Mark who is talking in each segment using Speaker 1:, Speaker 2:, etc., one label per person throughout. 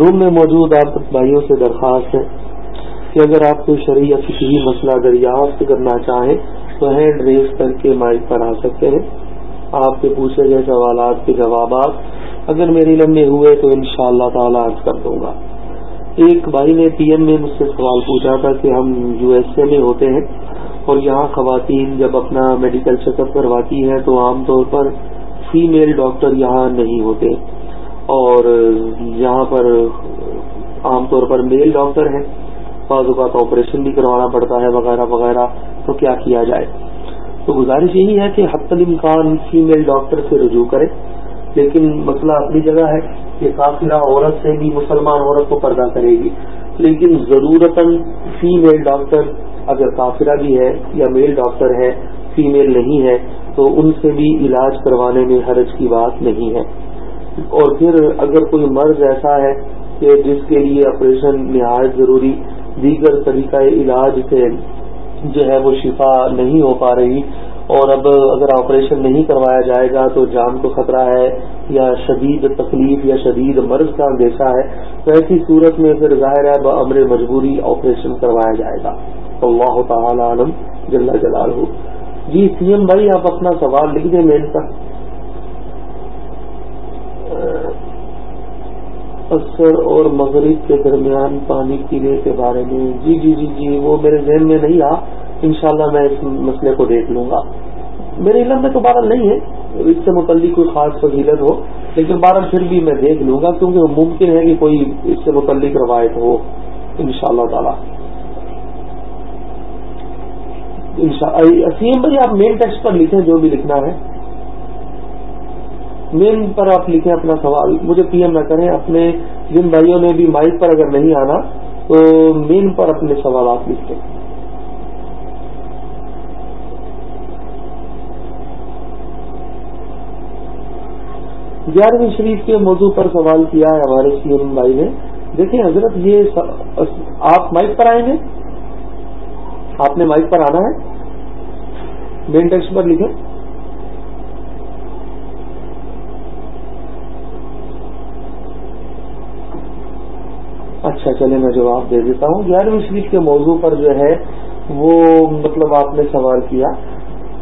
Speaker 1: روم میں موجود آپ بھائیوں سے درخواست ہے کہ اگر آپ کو شریعت کسی بھی مسئلہ دریافت کرنا چاہیں تو ہینڈ ریز کر کے مائک پر آ سکتے ہیں۔ آپ کے پوچھے گئے سوالات کے جوابات اگر میری لمبے ہوئے تو ان شاء اللہ تعالیٰ عرض کر دوں گا۔ ایک بھائی نے پی ایم میں مجھ سے سوال پوچھا تھا کہ ہم یو ایس اے میں ہوتے ہیں اور یہاں خواتین جب اپنا میڈیکل چیک اپ کرواتی ہیں تو عام طور پر فیمیل ڈاکٹر یہاں نہیں ہوتے۔ اور یہاں پر عام طور پر میل ڈاکٹر ہیں۔ بعض اوقات آپریشن بھی کروانا پڑتا ہے وغیرہ وغیرہ، تو کیا کیا جائے؟ تو گزارش یہی ہے کہ حت الامکان فیمیل ڈاکٹر سے رجوع کرے لیکن مسئلہ اپنی جگہ ہے کہ کافرہ عورت سے بھی مسلمان عورت کو پردہ کرے گی۔ لیکن ضرورت فیمیل ڈاکٹر اگر کافرہ بھی ہے یا میل ڈاکٹر ہے، فیمیل نہیں ہے، تو ان سے بھی علاج کروانے میں حرج کی بات نہیں ہے۔ اور پھر اگر کوئی مرض ایسا ہے کہ جس کے لیے آپریشن نہایت ضروری، دیگر طریقہ علاج سے جو ہے وہ شفا نہیں ہو پا رہی، اور اب اگر آپریشن نہیں کروایا جائے گا تو جان کو خطرہ ہے یا شدید تکلیف یا شدید مرض کا اندیشہ ہے، تو ایسی صورت میں پھر ظاہر ہے بمر مجبوری آپریشن کروایا جائے گا۔ اللہ تعالی عالم جل جلال ہو جی سی ایم بھائی، آپ اپنا سوال لکھ دیں مین کا اثر اور مغرب کے درمیان پانی پینے کے بارے میں۔ جی جی جی جی وہ میرے ذہن میں نہیں آ انشاءاللہ میں اس مسئلے کو دیکھ لوں گا۔ میرے علم میں تو بارہ نہیں ہے۔ اس سے متعلق کوئی خاص فضیلت ہو، لیکن بارہ پھر بھی میں دیکھ لوں گا، کیونکہ ممکن ہے کہ کوئی اس سے متعلق روایت ہو۔ ان شاء اللہ تعالی اسیم بھائی، آپ مین ٹیکسٹ پر لکھیں جو بھی لکھنا ہے۔ مین پر آپ لکھیں اپنا سوال۔ مجھے پی ایم نہ کریں، اپنے جن بھائیوں نے بھی مائک پر اگر نہیں آنا، تو مین پر اپنے سوالات لکھیں۔ گیارہویں شریف کے موضوع پر سوال کیا ہے ہمارے سی ایم بھائی نے۔ دیکھیں حضرت، یہ آپ مائک پر آئیں گے؟ آپ نے مائک پر آنا ہے؟ مین ٹیکسٹ پر لکھیں۔ اچھا چلے، میں جواب دے دیتا ہوں۔ گیارہویں شریف کے موضوع پر جو ہے، وہ مطلب آپ نے سوال کیا۔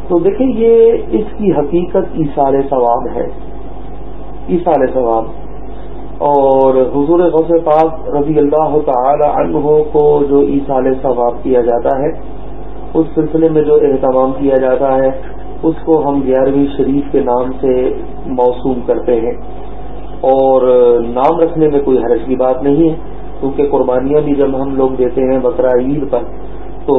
Speaker 1: تو دیکھیں، یہ اس کی حقیقت ایسال ثواب ہے۔ ایسال ثواب۔ اور حضور غوث پاک رضی اللہ تعالی عنہ کو جو ایسال ثواب کیا جاتا ہے، اس سلسلے میں جو اہتمام کیا جاتا ہے، اس کو ہم گیارہویں شریف کے نام سے موسوم کرتے ہیں۔ اور نام رکھنے میں کوئی حرج کی بات نہیں ہے۔ کیونکہ قربانیاں بھی جب ہم لوگ دیتے ہیں بقرا عید پر، تو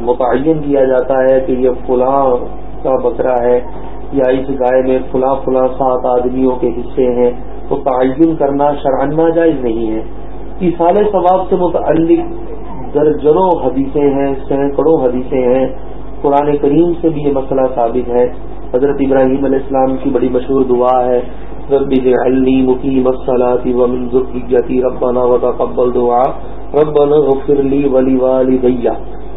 Speaker 1: متعین کیا جاتا ہے کہ یہ فلاں کا بکرا ہے یا اس گائے میں فلاں فلاں سات آدمیوں کے حصے ہیں، تو تعین کرنا شرانہ جائز نہیں ہے۔ ایسال ثواب سے متعلق درجنوں حدیثیں ہیں، سینکڑوں حدیثیں ہیں۔ قرآن کریم سے بھی یہ مسئلہ ثابت ہے۔ حضرت ابراہیم علیہ السلام کی بڑی مشہور دعا ہے رب علی مقیم مسلاتی ومن ذریتی ربنا وتقبل دعا ربنا غفر لی ولی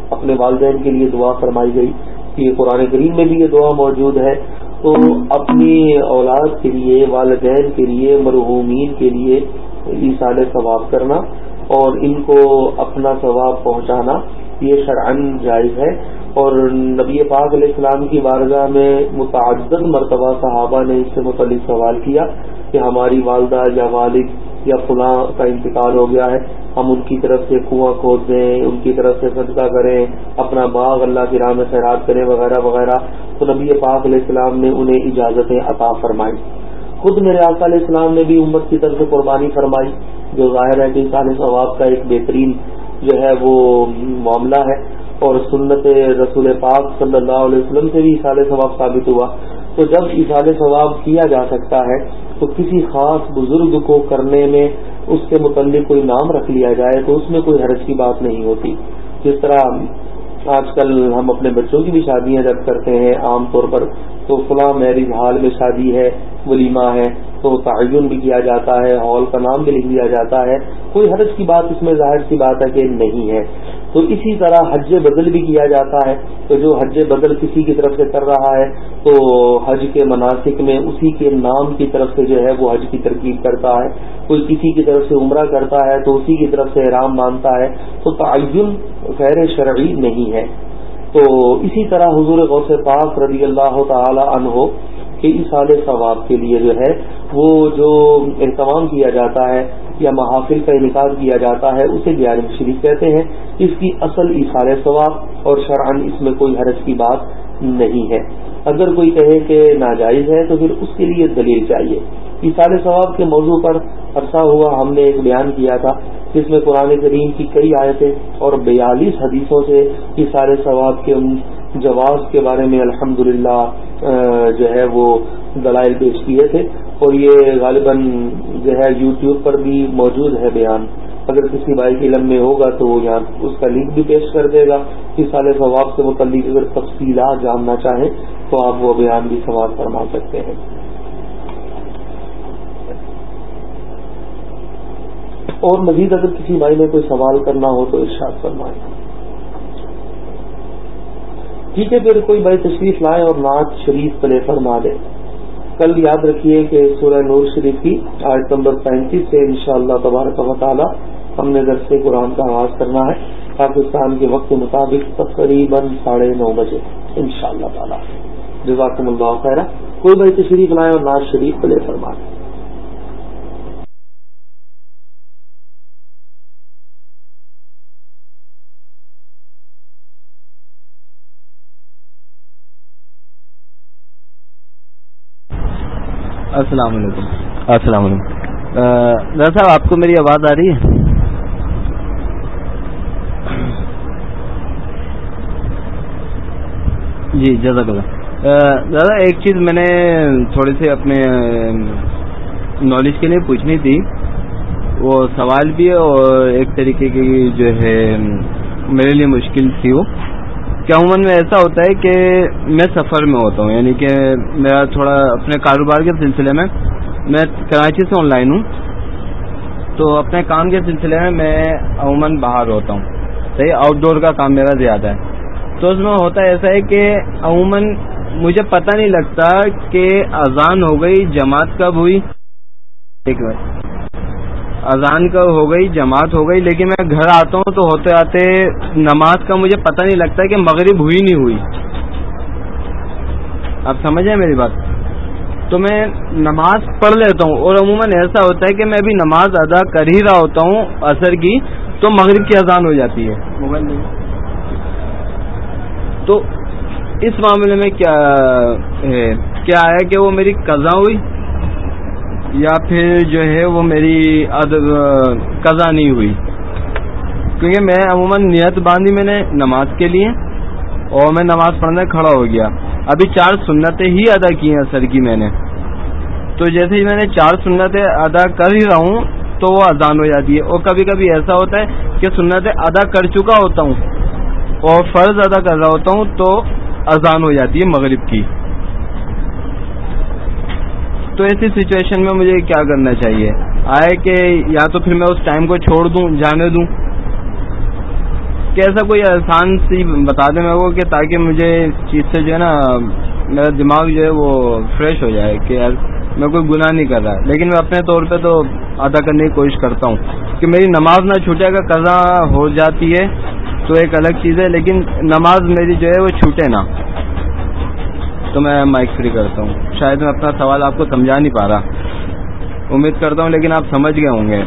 Speaker 1: اپنے والدین کے لیے دعا فرمائی گئی کہ قرآن کریم میں بھی یہ دعا موجود ہے. تو اپنی اولاد کے لیے، والدین کے لیے، مرحومین کے لیے ایسال ثواب کرنا اور ان کو اپنا ثواب پہنچانا، یہ شرعن جائز ہے۔ اور نبی پاک علیہ السلام کی بارگاہ میں متعدد مرتبہ صحابہ نے اس سے متعلق سوال کیا کہ ہماری والدہ یا والد یا فلاں کا انتقال ہو گیا ہے، ہم ان کی طرف سے کنواں کھود دیں ان کی طرف سے صدقہ کریں، اپنا باغ اللہ کی راہ میں خیرات کریں وغیرہ وغیرہ۔ تو نبی پاک علیہ السلام نے انہیں اجازتیں عطا فرمائی خود میرے آقا علیہ السلام نے بھی امت کی طرف سے قربانی فرمائی، جو ظاہر ہے کہ انسان ثواب کا ایک بہترین جو ہے وہ معاملہ ہے۔ اور سنت رسول پاک صلی اللہ علیہ وسلم سے بھی اشار ثواب ثابت ہوا۔ تو جب اشار ثواب کیا جا سکتا ہے، تو کسی خاص بزرگ کو کرنے میں اس کے متعلق کوئی نام رکھ لیا جائے تو اس میں کوئی حرج کی بات نہیں ہوتی۔ جس طرح آج کل ہم اپنے بچوں کی بھی شادیاں جب کرتے ہیں، عام طور پر تو فلاں میرج ہال میں شادی ہے، ولیمہ ہے، تو تعین بھی کیا جاتا ہے، ہال کا نام بھی لکھ دیا جاتا ہے۔ کوئی حرج کی بات اس میں ظاہر سی بات ہے کہ نہیں ہے۔ تو اسی طرح حج بدل بھی کیا جاتا ہے۔ تو جو حج بدل کسی کی طرف سے کر رہا ہے، تو حج کے مناسب میں اسی کے نام کی طرف سے جو ہے وہ حج کی ترکیب کرتا ہے۔ کوئی کسی کی طرف سے عمرہ کرتا ہے، تو اسی کی طرف سے احرام مانتا ہے۔ تو تعین غیر شرعی نہیں ہے۔ تو اسی طرح حضور غوث پاک رضی اللہ تعالی عنہ کے اصال ثواب کے لیے جو ہے، وہ جو اہتمام کیا جاتا ہے یا محافل کا انعقاد کیا جاتا ہے، اسے گیارہ شریف کہتے ہیں۔ اس کی اصل اصال ثواب اور شرعن اس میں کوئی حرج کی بات نہیں ہے۔ اگر کوئی کہے کہ ناجائز ہے تو پھر اس کے لیے دلیل چاہیے۔ اصال ثواب کے موضوع پر عرصہ ہوا، ہم نے ایک بیان کیا تھا، جس میں قرآن کریم کی کئی آیتیں اور بیالیس حدیثوں سے یہ سارے ثواب کے جواز کے بارے میں الحمد جو ہے وہ دلائل پیش کیے تھے۔ اور یہ غالباً جو ہے یوٹیوب پر بھی موجود ہے بیان۔ اگر کسی بھائی کے علم میں ہوگا تو وہ یہاں اس کا لنک بھی پیش کر دے گا۔ اس سال ثواب سے متعلق اگر تفصیلات جاننا چاہیں تو آپ وہ بیان بھی سوال فرما سکتے ہیں۔ اور مزید اگر کسی بھائی نے کوئی سوال کرنا ہو تو ارشاد فرمائیں۔ ٹھیک ہے، پھر کوئی بھائی تشریف لائے اور نعت شریف پلے فرما دے۔ کل یاد رکھیے کہ سورہ نور شریف کی آیت نمبر پینتیس سے انشاءاللہ شاء اللہ تبارک ہم نے درس قرآن کا آغاز کرنا ہے۔ پاکستان کے وقت کے مطابق تقریباً ساڑھے نو بجے ان شاء اللہ جزاکم اللہ خیر کوئی بھائی تشریف لائے اور ناز شریف پلے فرما دیں
Speaker 2: السلام علیکم. السلام علیکم. دادا صاحب، آپ کو میری آواز آ رہی ہے؟ جی جزاک اللہ. دادا، ایک چیز میں نے تھوڑی سی اپنے نالج کے لیے پوچھنی تھی۔ وہ سوال بھی ہے اور ایک طریقے کی جو ہے میرے لیے مشکل تھی وہ۔ کہ عموماً میں ایسا ہوتا ہے کہ میں سفر میں ہوتا ہوں یعنی کہ میرا تھوڑا اپنے کاروبار کے سلسلے میں میں کراچی سے آن لائن ہوں۔ تو اپنے کام کے سلسلے میں میں عموماً باہر ہوتا ہوں۔ صحیح آؤٹ ڈور کا کام میرا زیادہ ہے۔ تو اس میں ہوتا ایسا ہے کہ عموماً مجھے پتہ نہیں لگتا کہ اذان ہو گئی، جماعت کب ہوئی۔ اذان کا ہو گئی جماعت ہو گئی لیکن میں گھر آتا ہوں تو ہوتے آتے نماز کا مجھے پتہ نہیں لگتا کہ مغرب ہوئی نہیں ہوئی۔ آپ سمجھیں میری بات؟ تو میں نماز پڑھ لیتا ہوں اور عموماً ایسا ہوتا ہے کہ میں ابھی نماز ادا کر ہی رہا ہوتا ہوں اثر کی تو مغرب کی اذان ہو جاتی ہے۔ موبائل تو اس معاملے میں کیا ہے؟ کیا ہے کہ وہ میری قزا ہوئی؟ یا پھر جو ہے وہ میری قضا نہیں ہوئی۔ کیونکہ میں عموماً نیت باندھی میں نے نماز کے لیے اور میں نماز پڑھنے کھڑا ہو گیا۔ ابھی چار سنتیں ہی ادا کی ہیں سر کی میں نے۔ تو جیسے ہی میں نے چار سنتیں ادا کر ہی رہا ہوں تو وہ اذان ہو جاتی ہے۔ اور کبھی کبھی ایسا ہوتا ہے کہ سنتیں ادا کر چکا ہوتا ہوں اور فرض ادا کر رہا ہوتا ہوں تو اذان ہو جاتی ہے مغرب کی۔ تو ایسی سچویشن میں مجھے کیا کرنا چاہیے؟ آئے کہ یا تو پھر میں اس ٹائم کو چھوڑ دوں، جانے دوں۔ کہ ایسا کوئی آسان سی بتا دیں میں وہ کہ تاکہ مجھے اس چیز سے جو ہے نا، میرا دماغ جو ہے وہ فریش ہو جائے کہ یار میں کوئی گناہ نہیں کر رہا۔ لیکن میں اپنے طور پہ تو ادا کرنے کی کوشش کرتا ہوں کہ میری نماز نہ چھوٹے، اگر قضا ہو جاتی ہے تو ایک الگ چیز ہے، لیکن نماز میری جو ہے وہ چھوٹے نہ تو میں مائک فری کرتا ہوں۔ شاید میں اپنا سوال آپ کو سمجھا نہیں پا رہا۔ امید کرتا ہوں لیکن آپ سمجھ گئے ہوں گے۔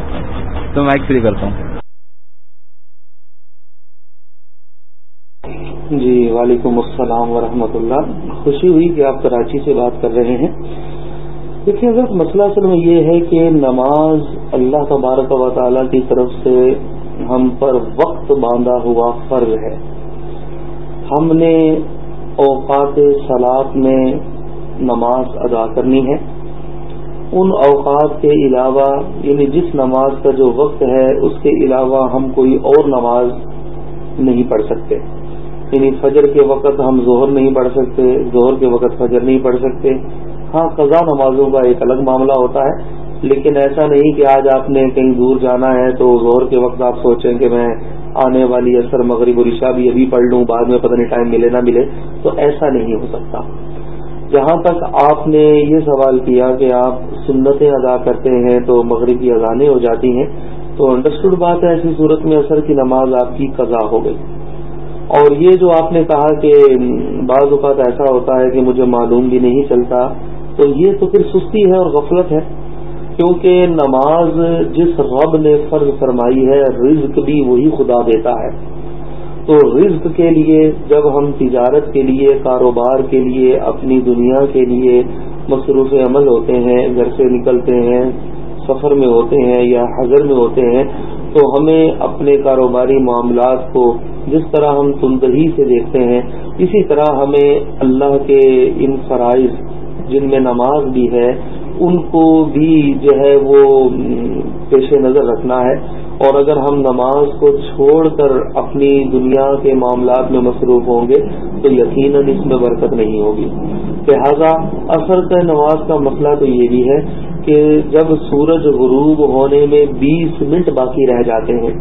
Speaker 2: تو مائک فری کرتا ہوں۔
Speaker 1: جی وعلیکم السلام ورحمۃ اللہ۔ خوشی ہوئی کہ آپ کراچی سے بات کر رہے ہیں۔ دیکھیے، اگر مسئلہ اصل میں یہ ہے کہ نماز اللہ تبارک و تعالی کی طرف سے ہم پر وقت باندھا ہوا فرض ہے۔ ہم نے اوقات سلاد میں نماز ادا کرنی ہے۔ ان اوقات کے علاوہ یعنی جس نماز کا جو وقت ہے، اس کے علاوہ ہم کوئی اور نماز نہیں پڑھ سکتے۔ یعنی فجر کے وقت ہم ظہر نہیں پڑھ سکتے، ظہر کے وقت فجر نہیں پڑھ سکتے۔ ہاں قضا نمازوں کا ایک الگ معاملہ ہوتا ہے، لیکن ایسا نہیں کہ آج آپ نے کہیں دور جانا ہے تو ظہر کے وقت آپ سوچیں کہ میں آنے والی اثر مغرب اور عشاء بھی ابھی پڑھ لوں، بعد میں پتہ نہیں ٹائم ملے نہ ملے۔ تو ایسا نہیں ہو سکتا۔ جہاں تک آپ نے یہ سوال کیا کہ آپ سنتیں ادا کرتے ہیں تو مغرب کی اذانیں ہو جاتی ہیں، تو انڈرسٹوڈ بات ہے، ایسی صورت میں اثر کی نماز آپ کی قضا ہو گئی۔ اور یہ جو آپ نے کہا کہ بعض اوقات ایسا ہوتا ہے کہ مجھے معلوم بھی نہیں چلتا، تو یہ تو پھر سستی ہے اور غفلت ہے۔ کیونکہ نماز جس رب نے فرض فرمائی ہے، رزق بھی وہی خدا دیتا ہے۔ تو رزق کے لیے، جب ہم تجارت کے لیے، کاروبار کے لیے، اپنی دنیا کے لیے مصروف عمل ہوتے ہیں، گھر سے نکلتے ہیں، سفر میں ہوتے ہیں یا حضر میں ہوتے ہیں، تو ہمیں اپنے کاروباری معاملات کو جس طرح ہم تندہی سے دیکھتے ہیں، اسی طرح ہمیں اللہ کے ان فرائض جن میں نماز بھی ہے، ان کو بھی جو ہے وہ پیش نظر رکھنا ہے۔ اور اگر ہم نماز کو چھوڑ کر اپنی دنیا کے معاملات میں مصروف ہوں گے، تو یقیناً اس میں برکت نہیں ہوگی۔ لہذا اثر کا نماز کا مسئلہ تو یہ بھی ہے کہ جب سورج غروب ہونے میں بیس منٹ باقی رہ جاتے ہیں،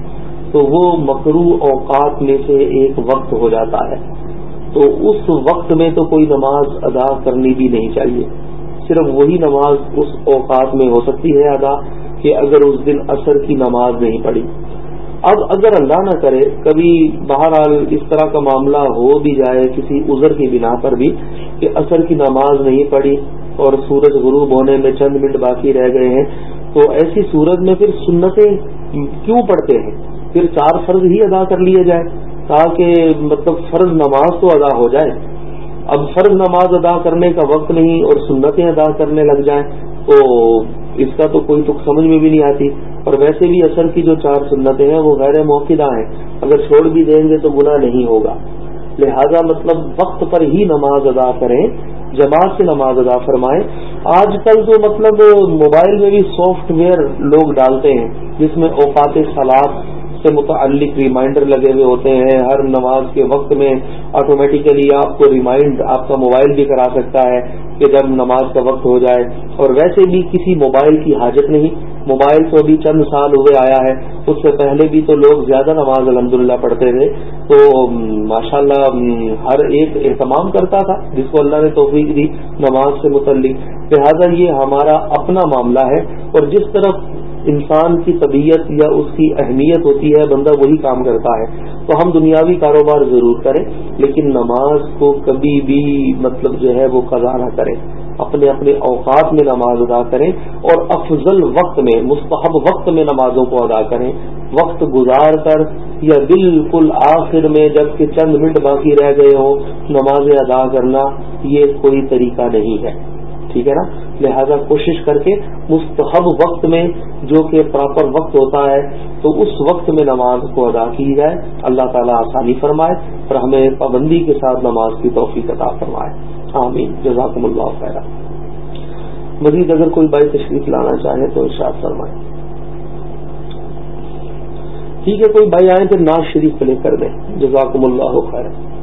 Speaker 1: تو وہ مکرو اوقات میں سے ایک وقت ہو جاتا ہے۔ تو اس وقت میں تو کوئی نماز ادا کرنی بھی نہیں چاہیے۔ صرف وہی نماز اس اوقات میں ہو سکتی ہے ادا کہ اگر اس دن اثر کی نماز نہیں پڑی اب اگر اللہ نہ کرے، کبھی بہرحال اس طرح کا معاملہ ہو بھی جائے کسی عذر کی بنا پر بھی کہ اثر کی نماز نہیں پڑی اور سورج غروب ہونے میں چند منٹ باقی رہ گئے ہیں، تو ایسی صورت میں پھر سنتیں کیوں پڑھتے ہیں؟ پھر چار فرض ہی ادا کر لیے جائے تاکہ مطلب فرض نماز تو ادا ہو جائے۔ اب فرض نماز ادا کرنے کا وقت نہیں اور سنتیں ادا کرنے لگ جائیں تو اس کا تو کوئی تک سمجھ میں بھی نہیں آتی۔ اور ویسے بھی اثر کی جو چار سنتیں ہیں وہ غیر موقع ہیں۔ اگر چھوڑ بھی دیں گے تو گناہ نہیں ہوگا۔ لہذا مطلب وقت پر ہی نماز ادا کریں، جماعت سے نماز ادا فرمائیں۔ آج کل تو مطلب موبائل میں بھی سافٹ ویئر لوگ ڈالتے ہیں، جس میں اوقات سلاد سے متعلق ریمائنڈر لگے ہوئے ہوتے ہیں۔ ہر نماز کے وقت میں آٹومیٹیکلی آپ کو ریمائنڈ آپ کا موبائل بھی کرا سکتا ہے کہ جب نماز کا وقت ہو جائے۔ اور ویسے بھی کسی موبائل کی حاجت نہیں۔ موبائل تو ابھی چند سال ہوئے آیا ہے۔ اس سے پہلے بھی تو لوگ زیادہ نماز الحمد پڑھتے تھے۔ تو ماشاء اللہ ہر ایک اہتمام کرتا تھا۔ جس کو اللہ نے توفیق دی نماز سے متعلق۔ لہٰذا یہ ہمارا اپنا معاملہ ہے۔ اور جس طرف انسان کی طبیعت یا اس کی اہمیت ہوتی ہے، بندہ وہی کام کرتا ہے۔ تو ہم دنیاوی کاروبار ضرور کریں، لیکن نماز کو کبھی بھی مطلب جو ہے وہ قضا نہ کریں۔ اپنے اپنے اوقات میں نماز ادا کریں اور افضل وقت میں، مستحب وقت میں نمازوں کو ادا کریں۔ وقت گزار کر یا بالکل آخر میں جبکہ چند منٹ باقی رہ گئے ہوں، نمازیں ادا کرنا یہ کوئی طریقہ نہیں ہے۔ ٹھیک ہے نا؟ لہذا کوشش کر کے مستحب وقت میں جو کہ پراپر وقت ہوتا ہے، تو اس وقت میں نماز کو ادا کی جائے۔ اللہ تعالیٰ آسانی فرمائے اور ہمیں پابندی کے ساتھ نماز کی توفیق عطا فرمائے۔ آمین۔ جزاکم اللہ خیر مزید اگر کوئی بائی تشریف لانا چاہے تو ارشاد فرمائے۔ ٹھیک ہے، کوئی بھائی آئے تو ناز شریف پلے کر دیں۔ جزاکم اللہ خیر